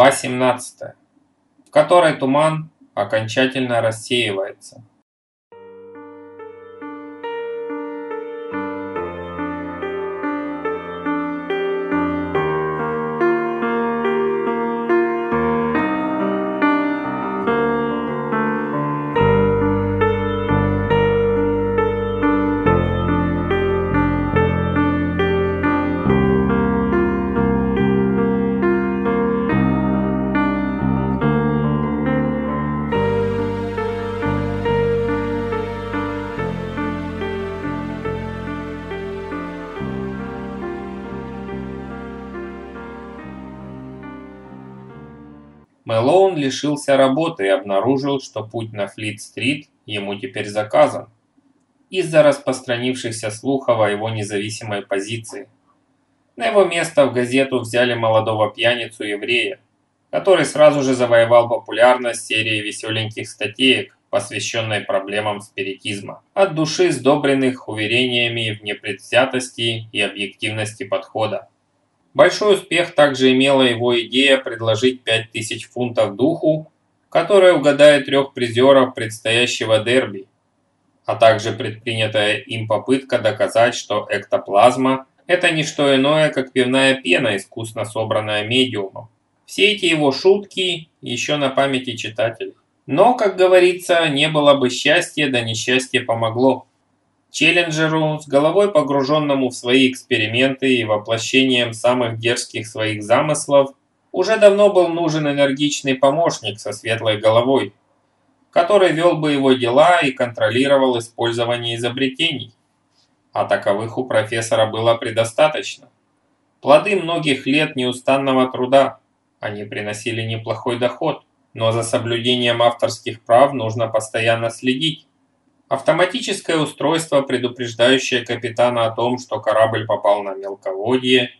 Глава 17, в которой туман окончательно рассеивается. Мэлоун лишился работы и обнаружил, что путь на Флит-стрит ему теперь заказан из-за распространившихся слухов о его независимой позиции. На его место в газету взяли молодого пьяницу-еврея, который сразу же завоевал популярность серии веселеньких статеек, посвященной проблемам спиритизма, от души сдобренных уверениями в непредвзятости и объективности подхода. Большой успех также имела его идея предложить 5000 фунтов духу, которая угадает трех призеров предстоящего дерби, а также предпринятая им попытка доказать, что эктоплазма – это не что иное, как пивная пена, искусно собранная медиумом. Все эти его шутки еще на памяти читателей. Но, как говорится, не было бы счастья, да несчастье помогло. Челленджеру, с головой погруженному в свои эксперименты и воплощением самых дерзких своих замыслов, уже давно был нужен энергичный помощник со светлой головой, который вел бы его дела и контролировал использование изобретений. А таковых у профессора было предостаточно. Плоды многих лет неустанного труда, они приносили неплохой доход, но за соблюдением авторских прав нужно постоянно следить. Автоматическое устройство, предупреждающее капитана о том, что корабль попал на мелководье,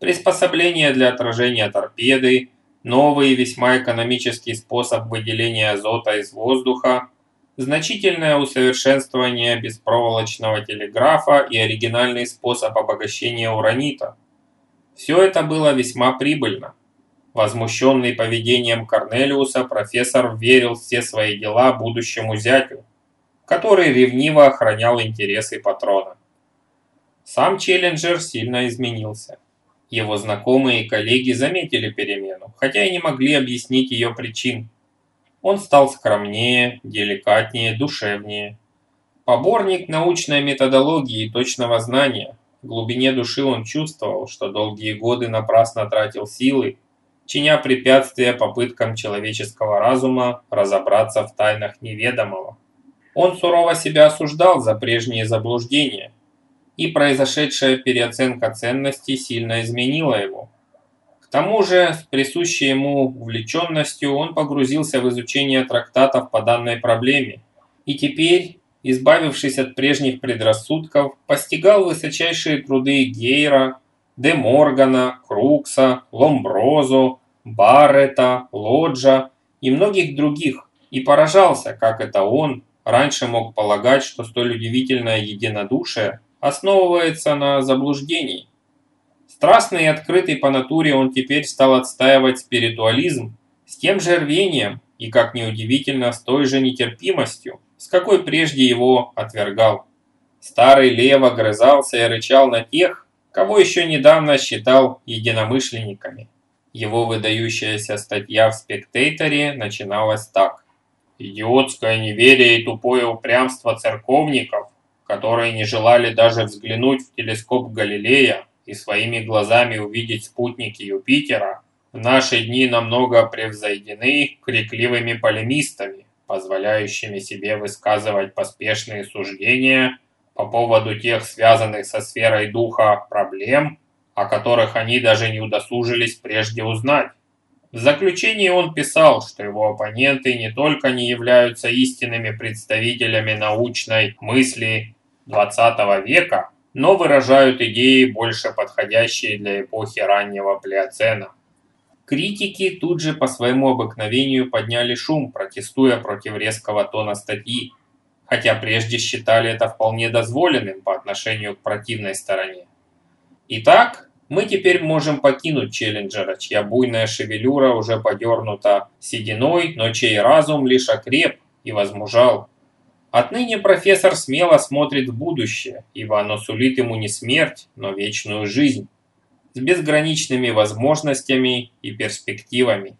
приспособление для отражения торпеды, новый весьма экономический способ выделения азота из воздуха, значительное усовершенствование беспроволочного телеграфа и оригинальный способ обогащения уранита. Все это было весьма прибыльно. Возмущенный поведением Корнелиуса, профессор верил все свои дела будущему зятю который ревниво охранял интересы патрона. Сам Челленджер сильно изменился. Его знакомые и коллеги заметили перемену, хотя и не могли объяснить ее причин. Он стал скромнее, деликатнее, душевнее. Поборник научной методологии и точного знания. В глубине души он чувствовал, что долгие годы напрасно тратил силы, чиня препятствия попыткам человеческого разума разобраться в тайнах неведомого. Он сурово себя осуждал за прежние заблуждения, и произошедшая переоценка ценностей сильно изменила его. К тому же, с присущей ему увлеченностью, он погрузился в изучение трактатов по данной проблеме, и теперь, избавившись от прежних предрассудков, постигал высочайшие труды Гейра, Де Моргана, Крукса, Ломброзо, Баррета, Лоджа и многих других, и поражался, как это он, раньше мог полагать, что столь удивительное единодушие основывается на заблуждении. Страстный и открытый по натуре он теперь стал отстаивать спиритуализм с тем же рвением и, как неудивительно, с той же нетерпимостью, с какой прежде его отвергал. Старый лево грызался и рычал на тех, кого еще недавно считал единомышленниками. Его выдающаяся статья в «Спектейторе» начиналась так. Идиотское неверие и тупое упрямство церковников, которые не желали даже взглянуть в телескоп Галилея и своими глазами увидеть спутники Юпитера, в наши дни намного превзойдены крикливыми полемистами, позволяющими себе высказывать поспешные суждения по поводу тех связанных со сферой духа проблем, о которых они даже не удосужились прежде узнать. В заключении он писал, что его оппоненты не только не являются истинными представителями научной мысли XX века, но выражают идеи, больше подходящие для эпохи раннего Плеоцена. Критики тут же по своему обыкновению подняли шум, протестуя против резкого тона статьи, хотя прежде считали это вполне дозволенным по отношению к противной стороне. Итак, Мы теперь можем покинуть Челленджера, чья буйная шевелюра уже подернута сединой, но чей разум лишь окреп и возмужал. Отныне профессор смело смотрит в будущее, ибо оно сулит ему не смерть, но вечную жизнь, с безграничными возможностями и перспективами.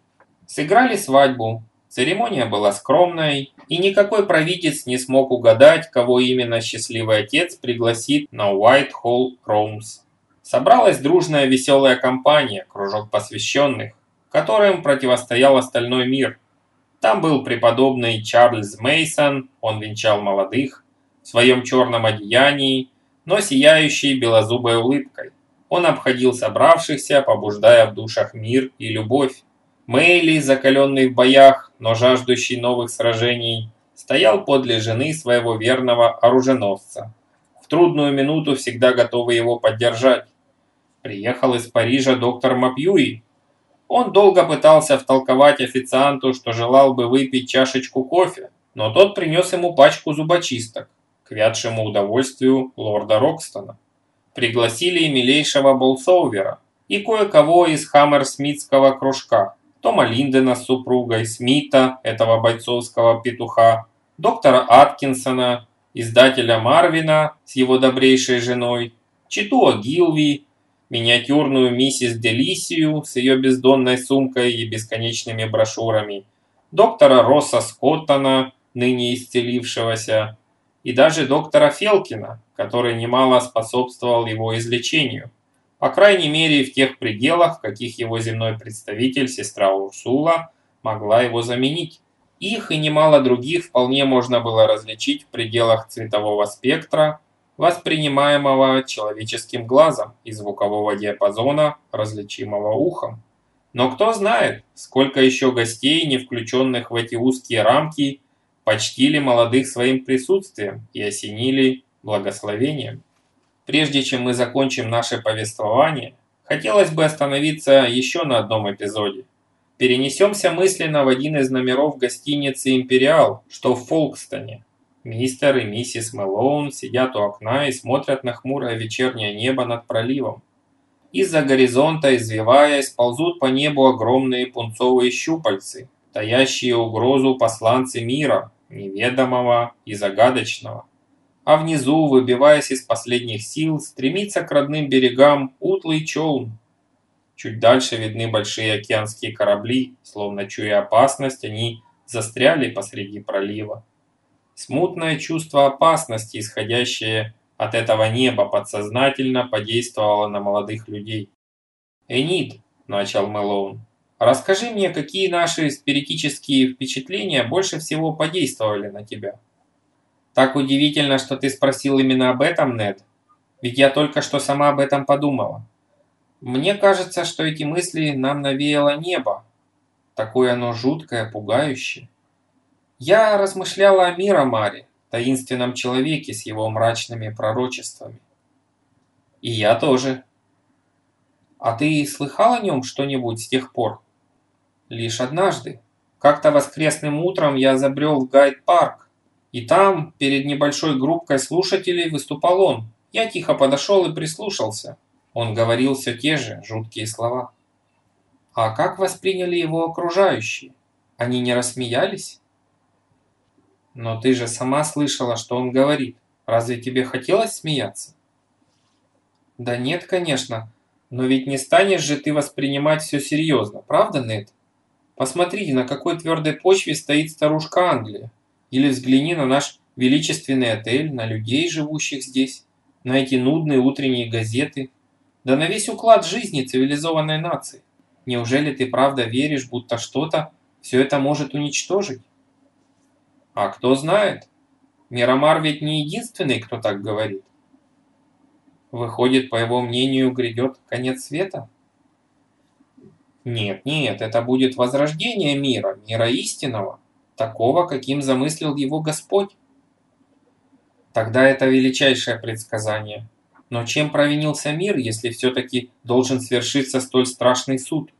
Сыграли свадьбу, церемония была скромной, и никакой провидец не смог угадать, кого именно счастливый отец пригласит на Whitehall Rooms. Собралась дружная веселая компания, кружок посвященных, которым противостоял остальной мир. Там был преподобный Чарльз Мейсон, он венчал молодых, в своем черном одеянии, но сияющий белозубой улыбкой. Он обходил собравшихся, побуждая в душах мир и любовь. Мэйли, закаленный в боях, но жаждущий новых сражений, стоял подле жены своего верного оруженосца. В трудную минуту всегда готовый его поддержать. Приехал из Парижа доктор Мапьюи. Он долго пытался втолковать официанту, что желал бы выпить чашечку кофе, но тот принес ему пачку зубочисток, к вядшему удовольствию лорда Рокстона. Пригласили и милейшего Болсоувера и кое-кого из Хаммерсмитского кружка, Тома Линдена с супругой, Смита, этого бойцовского петуха, доктора Аткинсона, издателя Марвина с его добрейшей женой, Читуа Гилви, миниатюрную миссис Делисию с ее бездонной сумкой и бесконечными брошюрами, доктора Росса Скоттона, ныне исцелившегося, и даже доктора Фелкина, который немало способствовал его излечению, по крайней мере в тех пределах, в каких его земной представитель, сестра Урсула, могла его заменить. Их и немало других вполне можно было различить в пределах цветового спектра, воспринимаемого человеческим глазом и звукового диапазона, различимого ухом. Но кто знает, сколько еще гостей, не включенных в эти узкие рамки, почтили молодых своим присутствием и осенили благословением. Прежде чем мы закончим наше повествование, хотелось бы остановиться еще на одном эпизоде. Перенесемся мысленно в один из номеров гостиницы «Империал», что в Фолкстоне. Мистер и миссис Мэлоун сидят у окна и смотрят на хмурое вечернее небо над проливом. Из-за горизонта, извиваясь, ползут по небу огромные пунцовые щупальцы, таящие угрозу посланцы мира, неведомого и загадочного. А внизу, выбиваясь из последних сил, стремится к родным берегам утлый челн. Чуть дальше видны большие океанские корабли, словно чуя опасность, они застряли посреди пролива. Смутное чувство опасности, исходящее от этого неба, подсознательно подействовало на молодых людей. «Энид», – начал Мэлоун, – «расскажи мне, какие наши спиритические впечатления больше всего подействовали на тебя?» «Так удивительно, что ты спросил именно об этом, Нед, ведь я только что сама об этом подумала. Мне кажется, что эти мысли нам навеяло небо. Такое оно жуткое, пугающее. Я размышляла о Миромаре, таинственном человеке с его мрачными пророчествами. И я тоже. А ты слыхал о нем что-нибудь с тех пор? Лишь однажды. Как-то воскресным утром я забрел в гайд-парк, и там, перед небольшой группкой слушателей, выступал он. Я тихо подошел и прислушался. Он говорил все те же жуткие слова. А как восприняли его окружающие? Они не рассмеялись? Но ты же сама слышала, что он говорит. Разве тебе хотелось смеяться? Да нет, конечно. Но ведь не станешь же ты воспринимать все серьезно, правда, Нед? Посмотрите, на какой твердой почве стоит старушка Англия. Или взгляни на наш величественный отель, на людей, живущих здесь, на эти нудные утренние газеты, да на весь уклад жизни цивилизованной нации. Неужели ты правда веришь, будто что-то все это может уничтожить? А кто знает? Мирамар ведь не единственный, кто так говорит. Выходит, по его мнению, грядет конец света? Нет, нет, это будет возрождение мира, мира истинного, такого, каким замыслил его Господь. Тогда это величайшее предсказание. Но чем провинился мир, если все-таки должен свершиться столь страшный суд?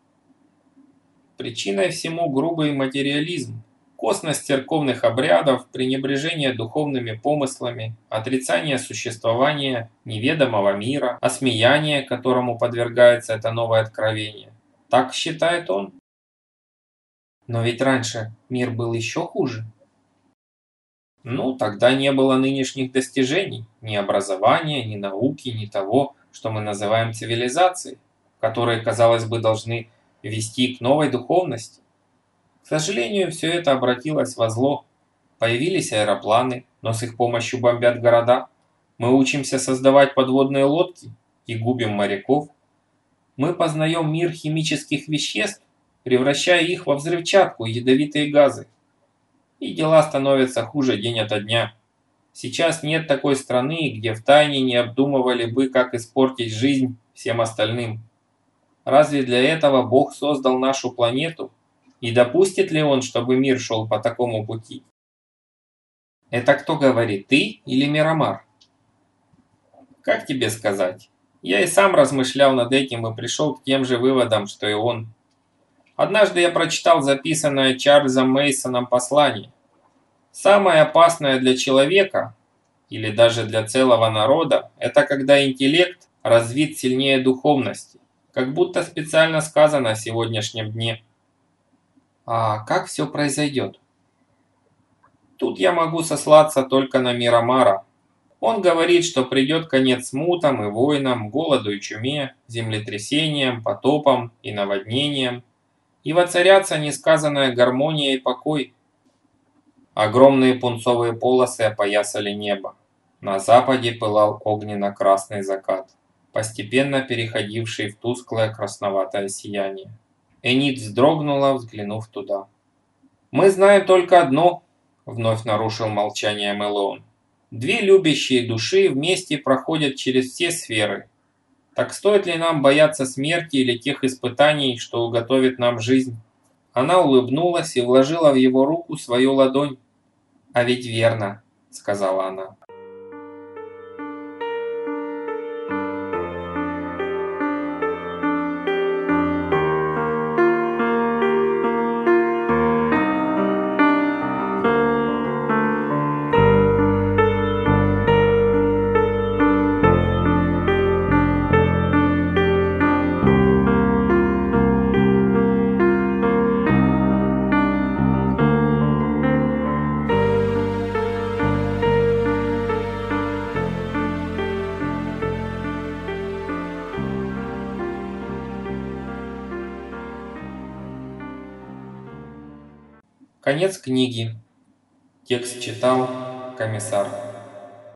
Причиной всему грубый материализм, Косность церковных обрядов, пренебрежение духовными помыслами, отрицание существования неведомого мира, осмеяние, которому подвергается это новое откровение. Так считает он. Но ведь раньше мир был еще хуже. Ну, тогда не было нынешних достижений, ни образования, ни науки, ни того, что мы называем цивилизацией, которые, казалось бы, должны вести к новой духовности. К сожалению, все это обратилось во зло. Появились аэропланы, но с их помощью бомбят города. Мы учимся создавать подводные лодки и губим моряков. Мы познаем мир химических веществ, превращая их во взрывчатку и ядовитые газы. И дела становятся хуже день ото дня. Сейчас нет такой страны, где в тайне не обдумывали бы, как испортить жизнь всем остальным. Разве для этого Бог создал нашу планету и допустит ли он, чтобы мир шел по такому пути? Это кто говорит, ты или Мирамар? Как тебе сказать? Я и сам размышлял над этим и пришел к тем же выводам, что и он. Однажды я прочитал записанное Чарльзом Мейсоном послание. Самое опасное для человека, или даже для целого народа, это когда интеллект развит сильнее духовности, как будто специально сказано о сегодняшнем дне. А как все произойдет? Тут я могу сослаться только на Мирамара. Он говорит, что придет конец смутам и войнам, голоду и чуме, землетрясениям, потопам и наводнениям, и воцарятся несказанная гармония и покой. Огромные пунцовые полосы опоясали небо. На западе пылал огненно-красный закат, постепенно переходивший в тусклое красноватое сияние. Энит вздрогнула, взглянув туда. «Мы знаем только одно», — вновь нарушил молчание Мэлоун. «Две любящие души вместе проходят через все сферы. Так стоит ли нам бояться смерти или тех испытаний, что уготовит нам жизнь?» Она улыбнулась и вложила в его руку свою ладонь. «А ведь верно», — сказала она. Конец книги. Текст читал комиссар.